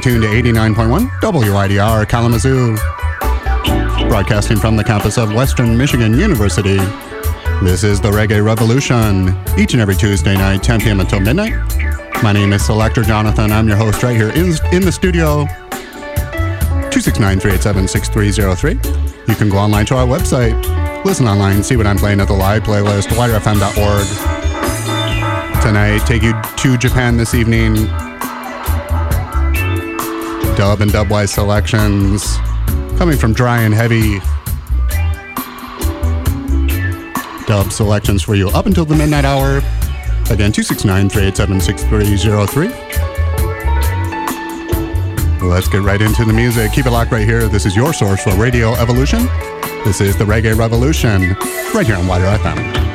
tuned to 89.1 WIDR Kalamazoo. Broadcasting from the campus of Western Michigan University. This is the Reggae Revolution, each and every Tuesday night, 10 p.m. until midnight. My name is Selector Jonathon. I'm your host right here in, in the studio. 269-387-6303. You can go online to our website, listen online, see what I'm playing at the live playlist, widrfm.org. Tonight, take you to Japan this evening. Dub and dubwise selections coming from Dry & Heavy dub selections for you up until the midnight hour. Again, 269 387 6303. Let's get right into the music. Keep it locked right here. This is your source for Radio Evolution. This is the Reggae Revolution, right here on WIDR FM.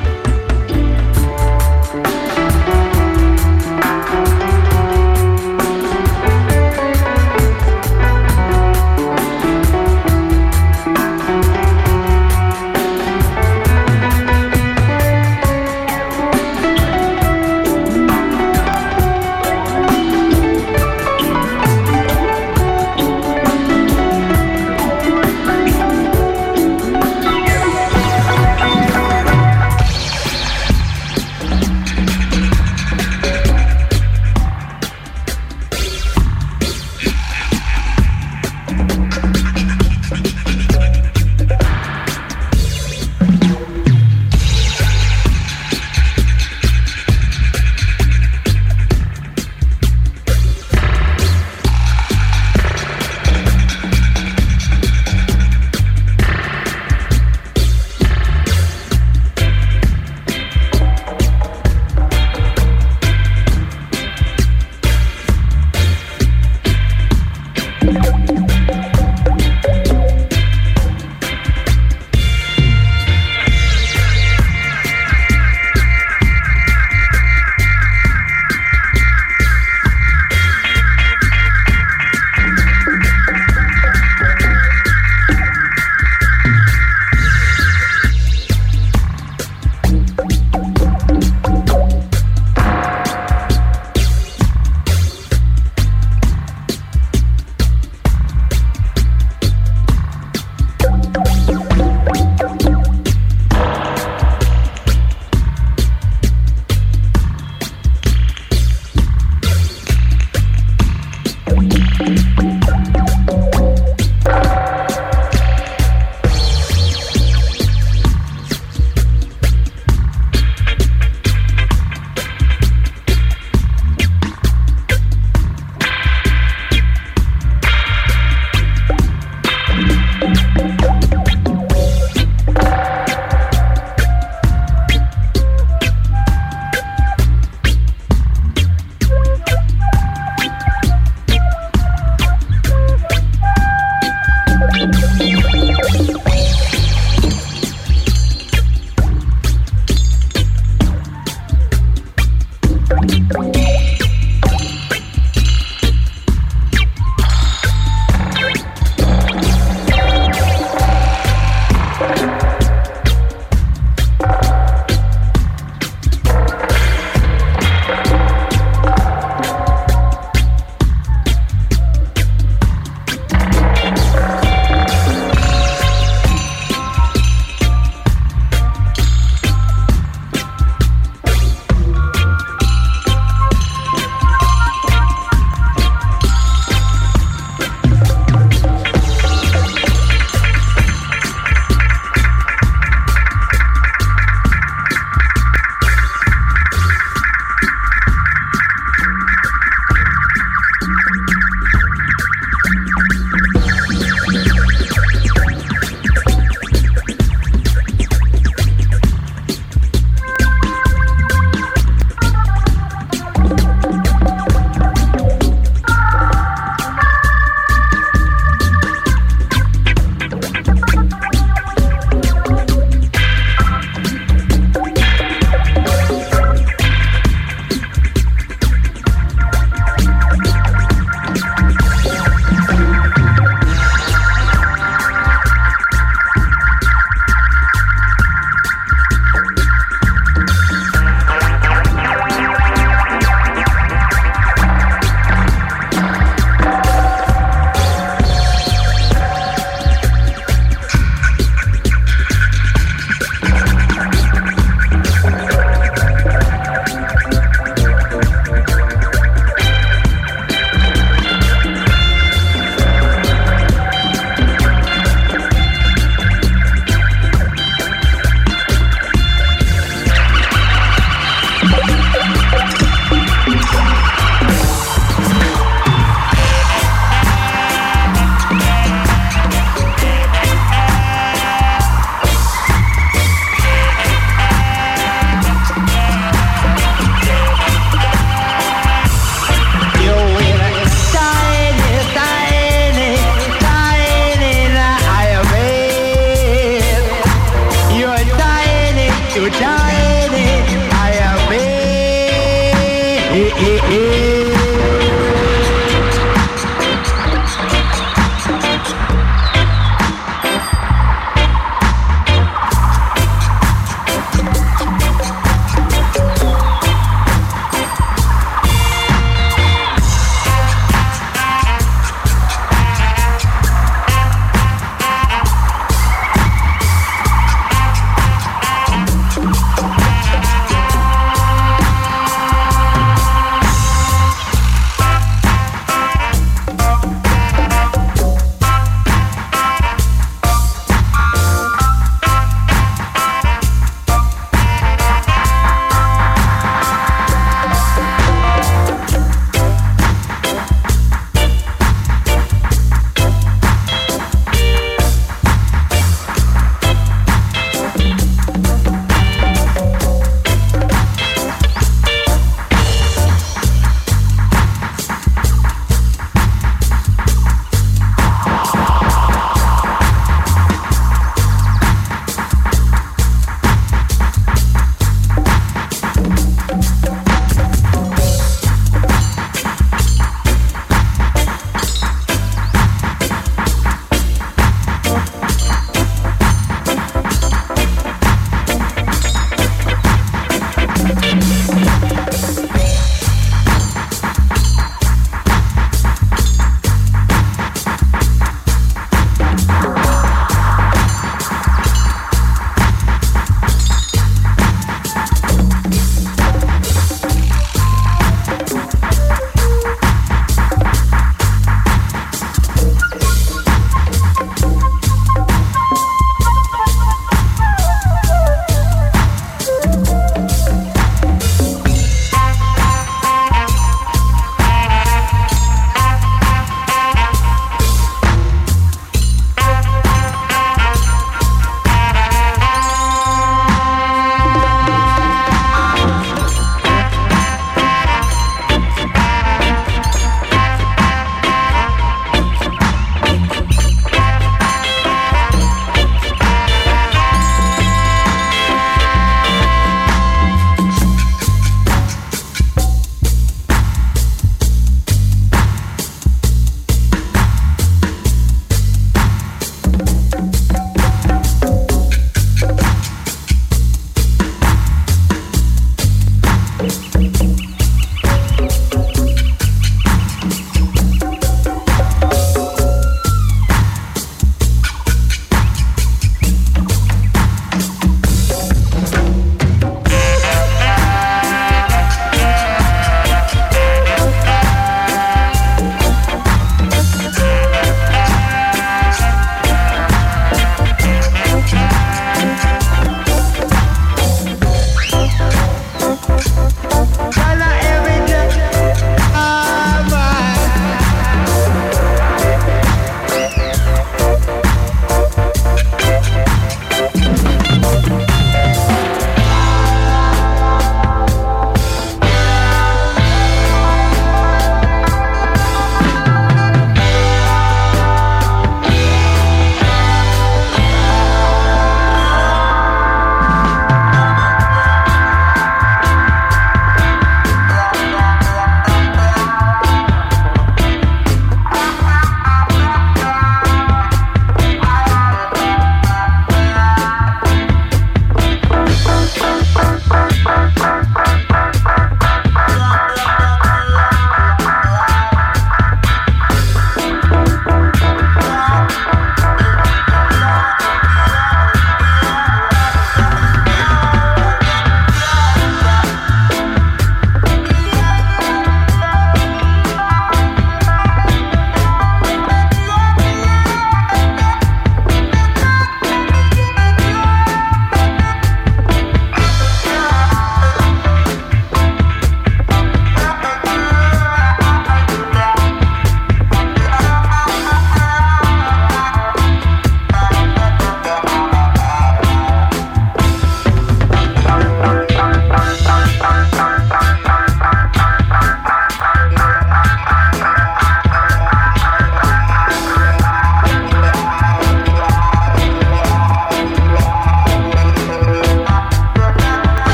Mm-mm.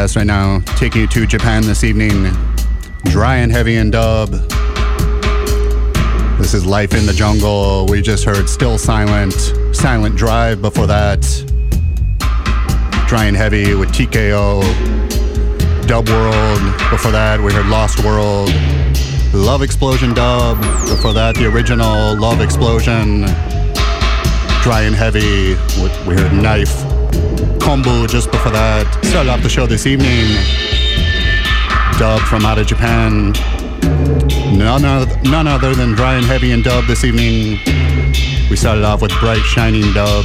Yes, right now, taking you to Japan this evening. Dry and heavy and dub. This is Life in the Jungle. We just heard Still Silent, Silent Drive before that. Dry and heavy with TKO. Dub World. Before that, we heard Lost World. Love Explosion dub. Before that, the original Love Explosion. Dry and heavy. With we heard Knife Kombu just before that. Started off the show this evening. Dub from out of Japan. None other, none other than Dry and Heavy and Dub this evening. We started off with Bright Shining Dub.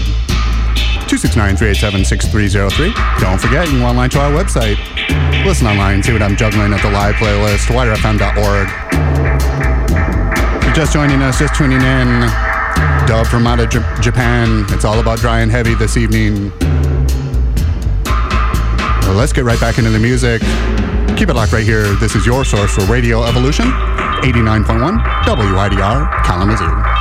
269-387-6303. Don't forget, you can online to our website. Listen online, see what I'm juggling at the live playlist, widrfm.org. If you're just joining us, just tuning in, dub from out of J- Japan. It's all about dry and heavy this evening. Well, let's get right back into the music. Keep it locked right here. This is your source for Radio Evolution, 89.1 WIDR Kalamazoo.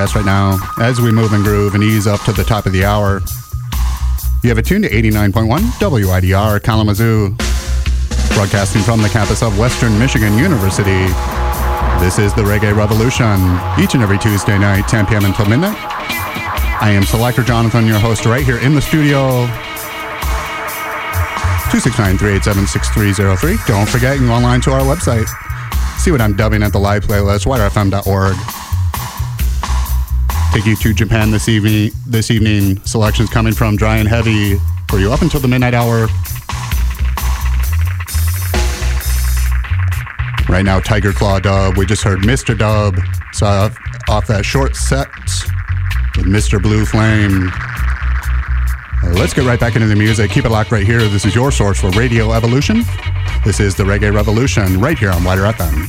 Yes, right now, as we move and groove and ease up to the top of the hour, you have attuned to 89.1 WIDR Kalamazoo, broadcasting from the campus of Western Michigan University. This is the Reggae Revolution, each and every Tuesday night, 10 p.m. until midnight. I am Selector Jonathon, your host, right here in the studio. 269-387-6303. Don't forget, you can go online to our website. See what I'm dubbing at the live playlist, widrfm.org. Take you to Japan this evening. This evening, selections coming from Dry and Heavy for you up until the midnight hour. Right now, Tiger Claw dub. We just heard Mr. Dub. So off, off that short set with Mr. Blue Flame. Uh, let's get right back into the music. Keep it locked right here. This is your source for Radio Evolution. This is the Reggae Revolution right here on WIDR FM.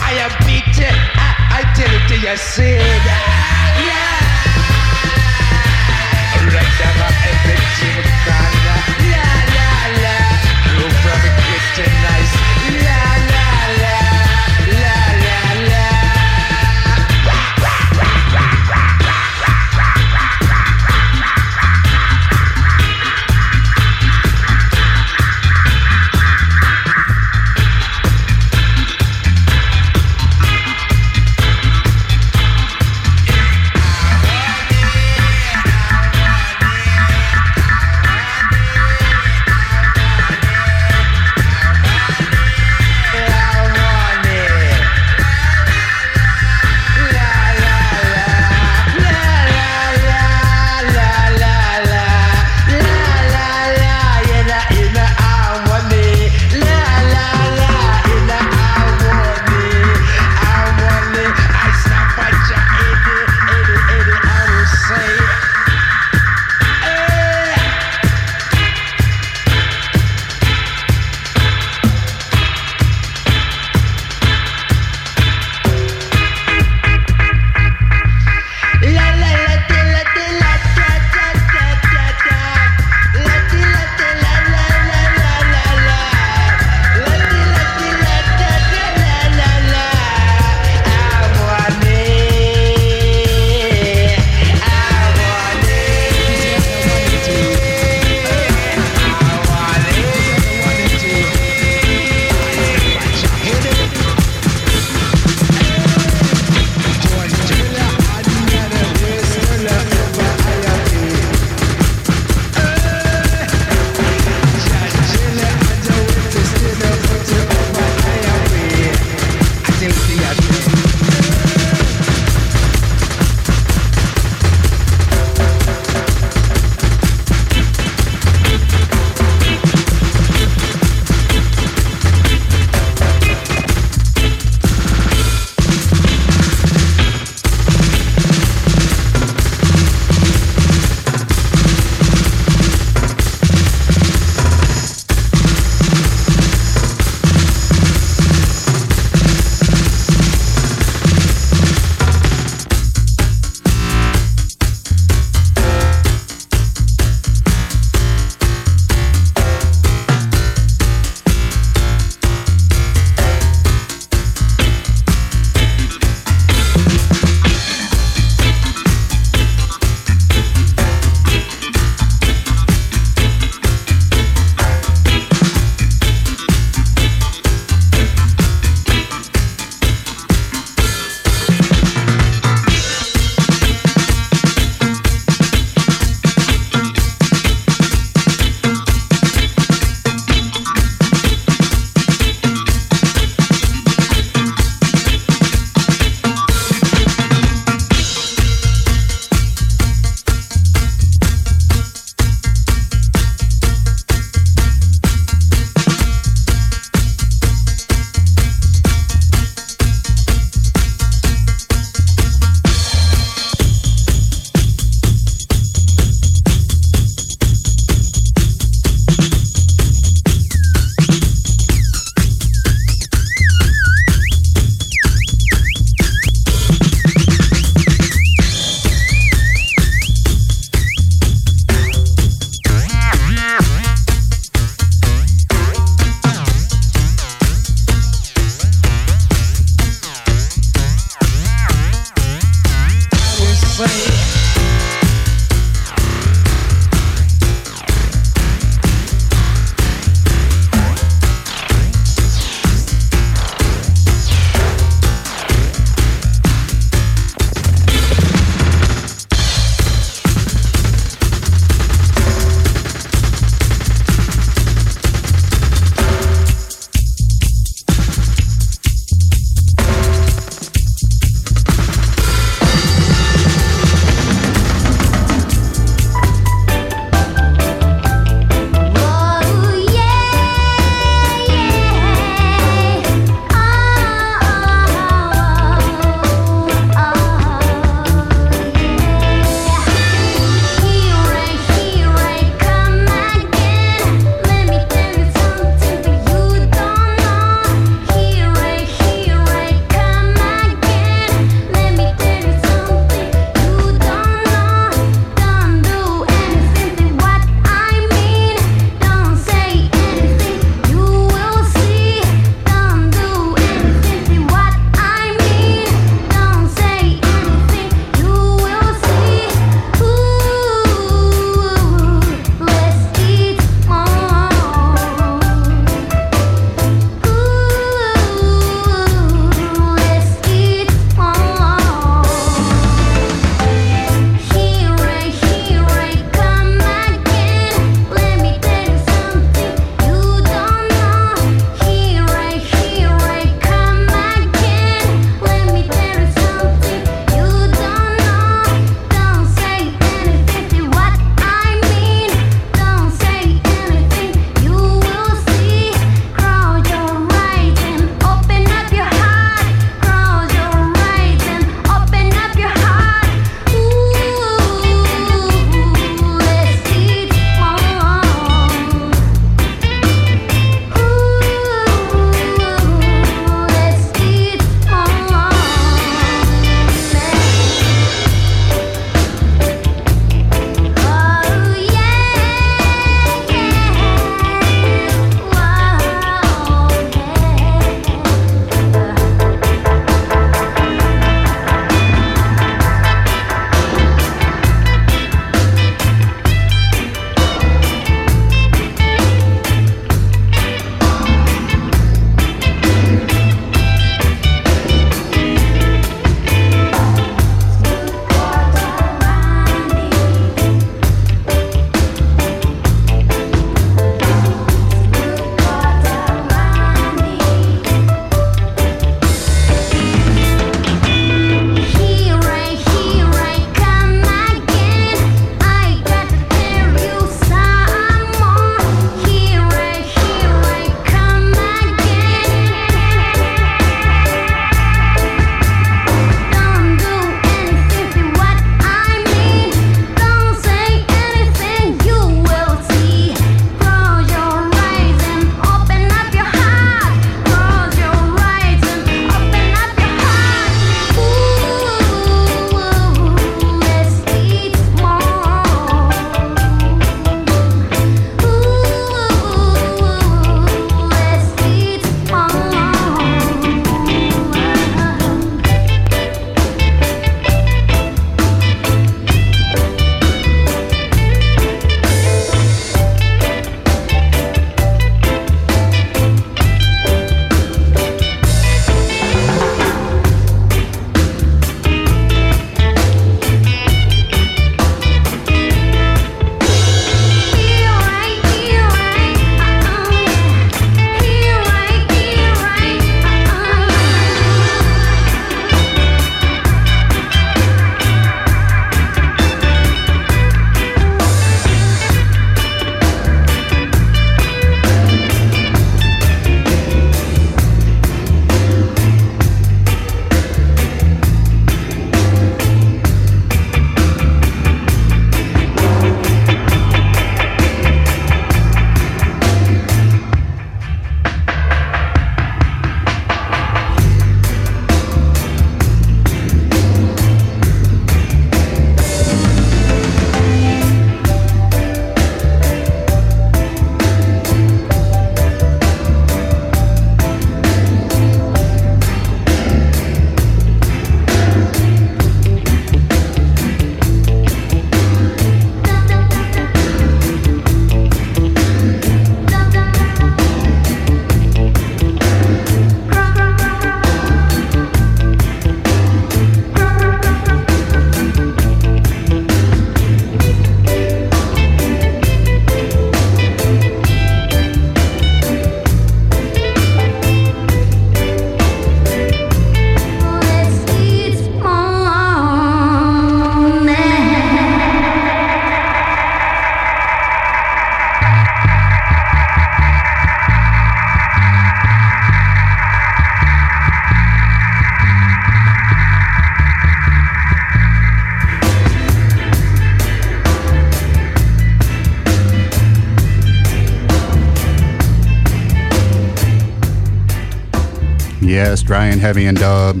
Dry and heavy and dub.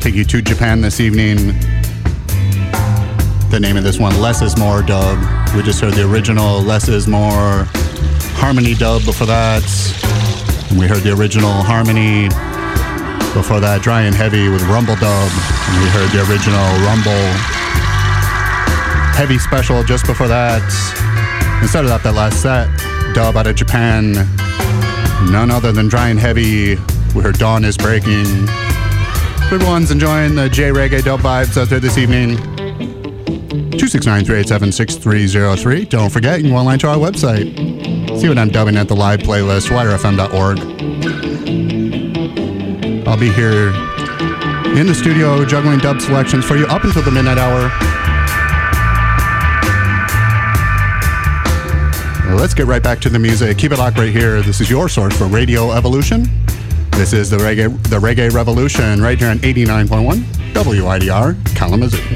Take you to Japan this evening. The name of this one, Less is More dub. We just heard the original Less is More harmony dub before that. And we heard the original harmony before that, dry and heavy with Rumble dub. And we heard the original Rumble heavy special just before that. And started off that last set, dub out of Japan. None other than dry and heavy. We heard Dawn is Breaking. Everyone's enjoying the J Reggae dub vibes out there this evening. 269 387 Don't forget, you can go online to our website. See what I'm dubbing at the live playlist, widrfm.org. I'll be here in the studio juggling dub selections for you up until the midnight hour. Let's get right back to the music. Keep it locked right here. This is your source for Radio Evolution. This is the Reggae, the Reggae Revolution right here on 89.1 WIDR Kalamazoo.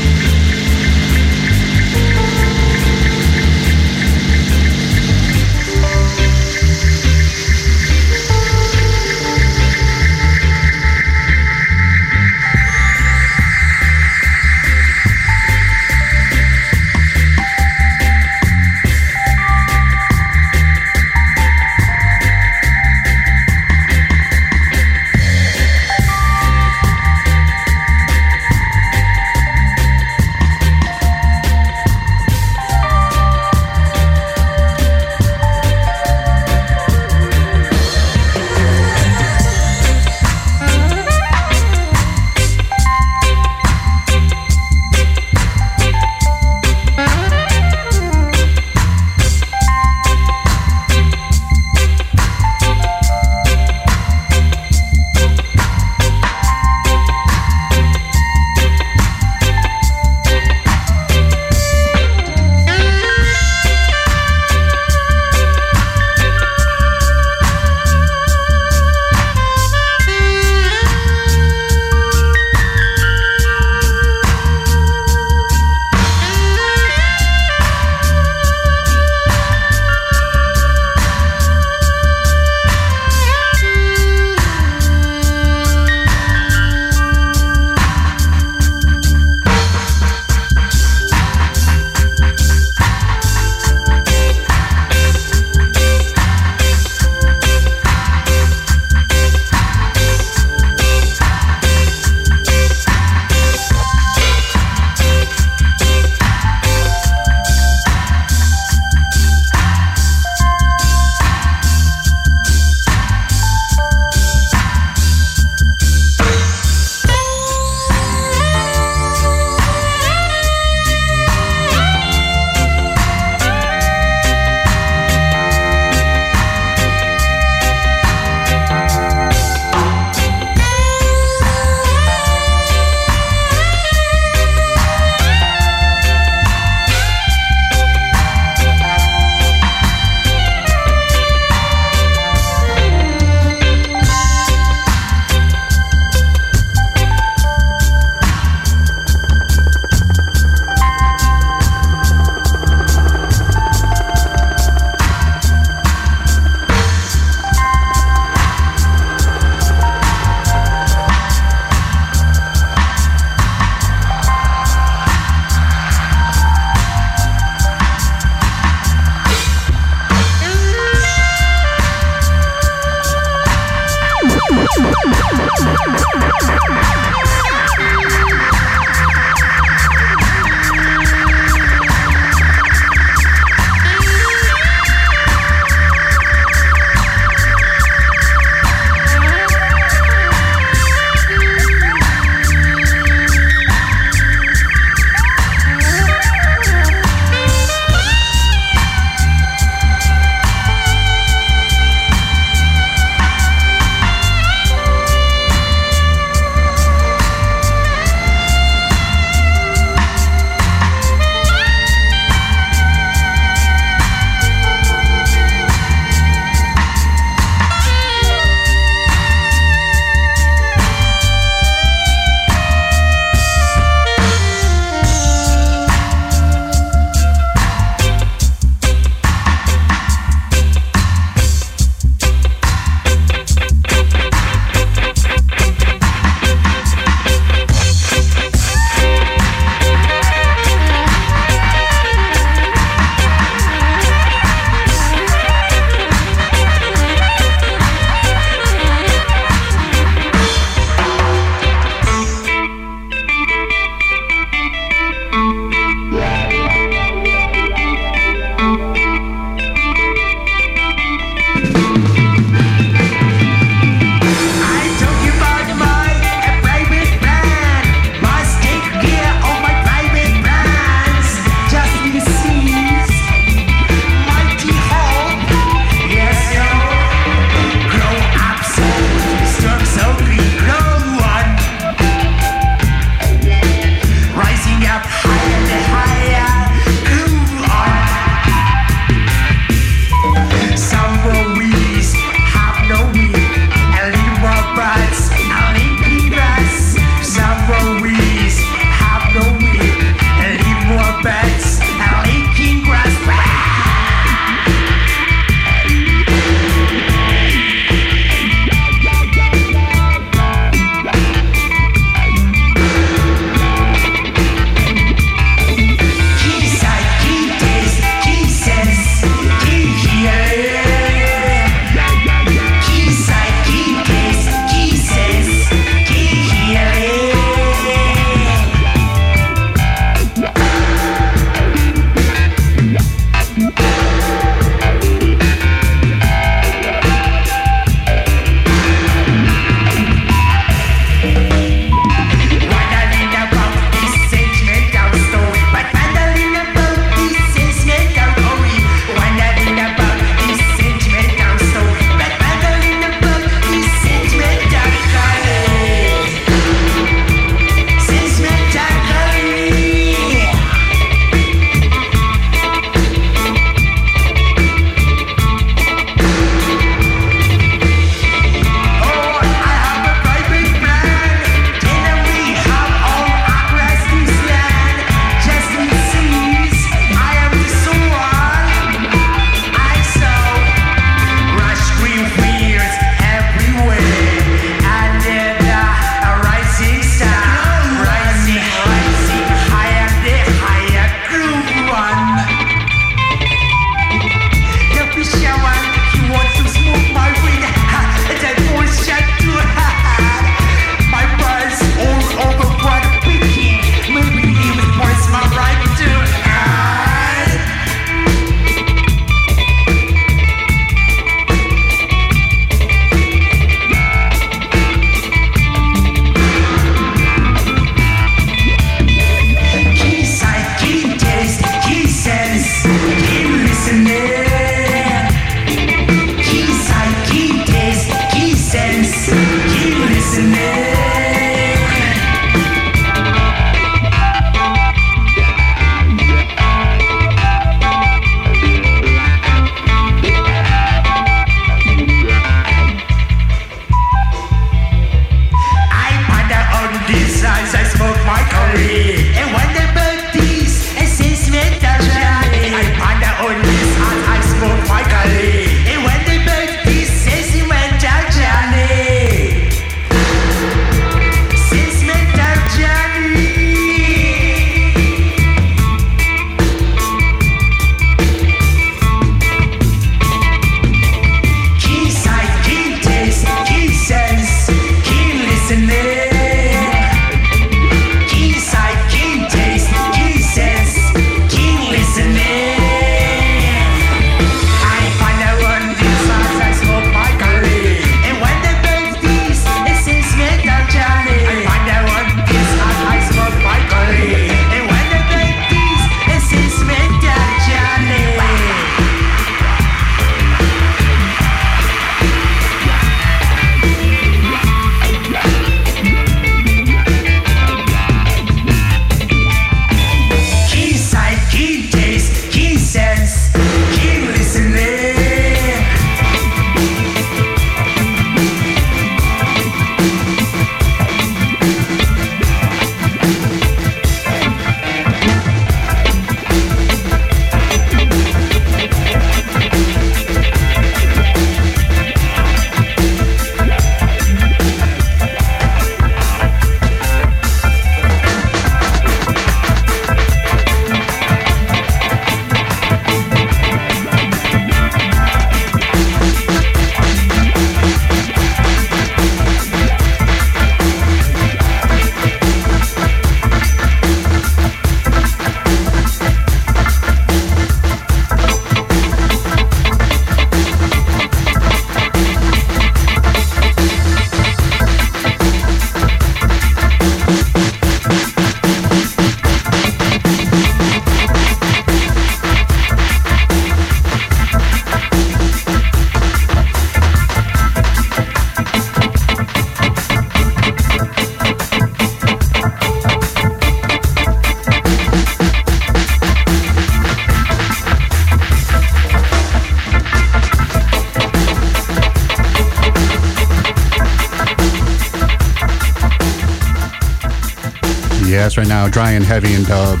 Now, dry and heavy and dub.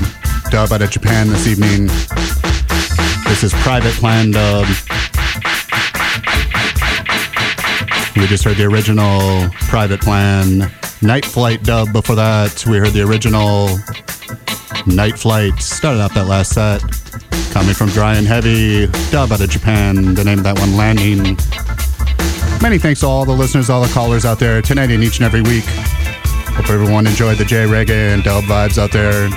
Dub out of Japan this evening. This is Private Plan Dub. We just heard the original Private Plan Night Flight dub. Before that, we heard the original Night Flight. Started off that last set. Coming from Dry and Heavy, dub out of Japan. The name of that one, Landing. Many thanks to all the listeners, all the callers out there tonight and each and every week. Hope everyone enjoyed the J reggae and dub vibes out there.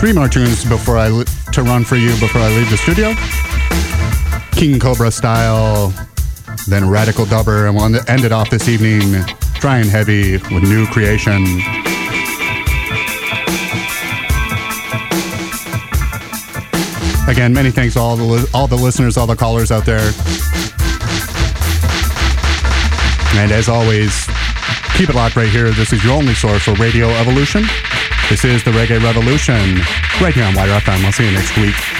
Three more tunes before I to run for you before I leave the studio. King Cobra style, then Radical Dubber, and we'll end it off this evening dry and heavy with new creation. Again, many thanks to all the all the listeners, all the callers out there. And as always, keep it locked right here. This is your only source for Radio Evolution. This is the Reggae Revolution, right here on WIDR FM. I'll see you next week.